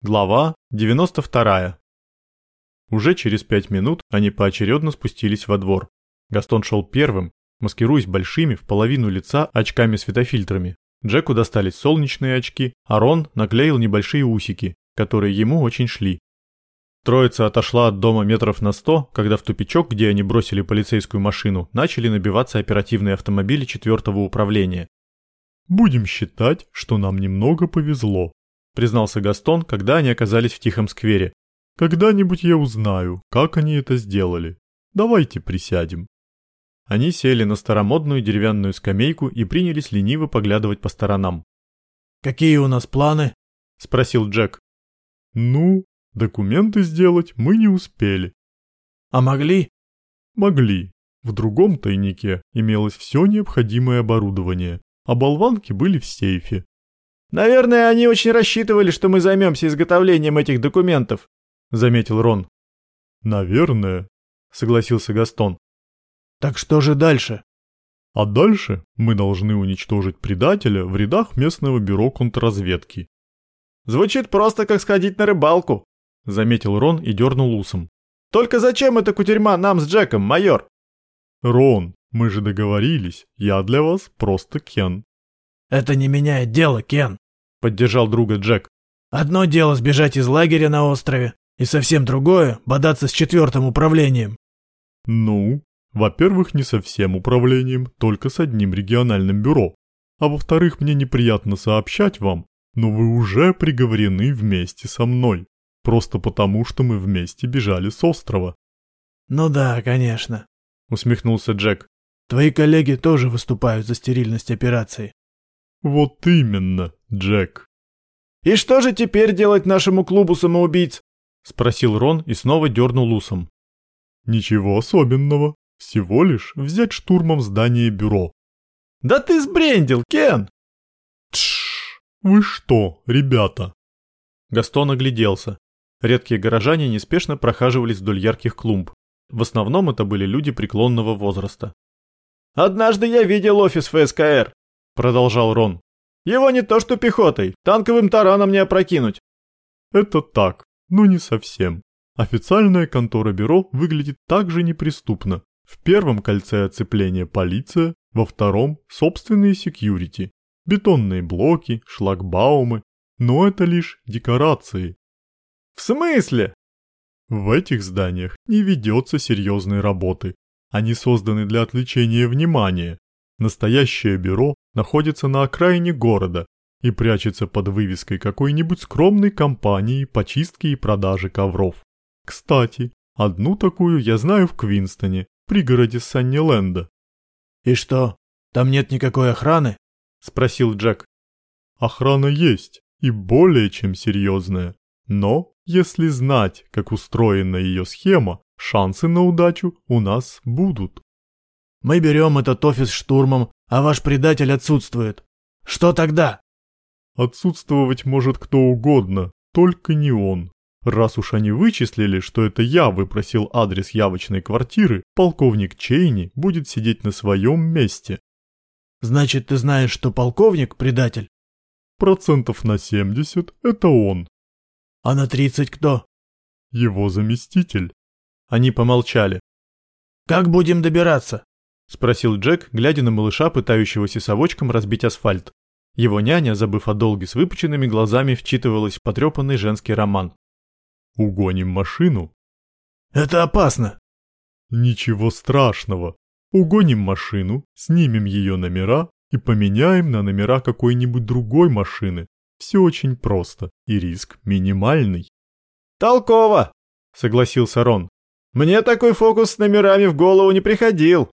Глава 92. Уже через пять минут они поочередно спустились во двор. Гастон шел первым, маскируясь большими в половину лица очками-светофильтрами. Джеку достались солнечные очки, а Рон наклеил небольшие усики, которые ему очень шли. Троица отошла от дома метров на сто, когда в тупичок, где они бросили полицейскую машину, начали набиваться оперативные автомобили четвертого управления. «Будем считать, что нам немного повезло», признался Гастон, когда они оказались в тихом сквере. Когда-нибудь я узнаю, как они это сделали. Давайте присядем. Они сели на старомодную деревянную скамейку и принялись лениво поглядывать по сторонам. «Какие у нас планы?» – спросил Джек. «Ну, документы сделать мы не успели». «А могли?» «Могли. В другом тайнике имелось все необходимое оборудование, а болванки были в сейфе. «Наверное, они очень рассчитывали, что мы займемся изготовлением этих документов», — заметил Рон. «Наверное», — согласился Гастон. «Так что же дальше?» «А дальше мы должны уничтожить предателя в рядах местного бюро контрразведки». «Звучит просто как сходить на рыбалку», — заметил Рон и дернул усом. «Только зачем эта кутерьма нам с Джеком, майор?» «Рон, мы же договорились, я для вас просто Кен». «Это не меняет дело, Кен», — поддержал друга Джек. «Одно дело сбежать из лагеря на острове, и совсем другое — бодаться с четвертым управлением». «Ну, во-первых, не со всем управлением, только с одним региональным бюро. А во-вторых, мне неприятно сообщать вам, но вы уже приговорены вместе со мной. Просто потому, что мы вместе бежали с острова». «Ну да, конечно», — усмехнулся Джек. «Твои коллеги тоже выступают за стерильность операции». Вот именно, Джек. И что же теперь делать нашему клубу самоубийц? Спросил Рон и снова дернул усом. Ничего особенного. Всего лишь взять штурмом здание бюро. Да ты сбрендил, Кен! Тш, вы что, ребята? Гастон огляделся. Редкие горожане неспешно прохаживались вдоль ярких клумб. В основном это были люди преклонного возраста. «Однажды я видел офис ФСКР продолжал Рон. Его не то что пехотой, танковым тараном не опрокинуть. Это так, но не совсем. Официальная контора бюро выглядит так же неприступно. В первом кольце оцепления полиция, во втором – собственные секьюрити. Бетонные блоки, шлагбаумы. Но это лишь декорации. В смысле? В этих зданиях не ведется серьезной работы. Они созданы для отвлечения внимания. Настоящее бюро находится на окраине города и прячется под вывеской какой-нибудь скромной компании по чистке и продаже ковров. Кстати, одну такую я знаю в Квинстоне, пригороде Санниленда. «И что, там нет никакой охраны?» – спросил Джек. «Охрана есть, и более чем серьезная. Но, если знать, как устроена ее схема, шансы на удачу у нас будут». Мы берем этот офис штурмом, а ваш предатель отсутствует. Что тогда? Отсутствовать может кто угодно, только не он. Раз уж они вычислили, что это я выпросил адрес явочной квартиры, полковник Чейни будет сидеть на своем месте. Значит, ты знаешь, что полковник предатель? Процентов на 70 это он. А на 30 кто? Его заместитель. Они помолчали. Как будем добираться? — спросил Джек, глядя на малыша, пытающегося совочком разбить асфальт. Его няня, забыв о долге с выпученными глазами, вчитывалась в потрепанный женский роман. «Угоним машину?» «Это опасно!» «Ничего страшного. Угоним машину, снимем ее номера и поменяем на номера какой-нибудь другой машины. Все очень просто, и риск минимальный». «Толково!» — согласился Рон. «Мне такой фокус с номерами в голову не приходил».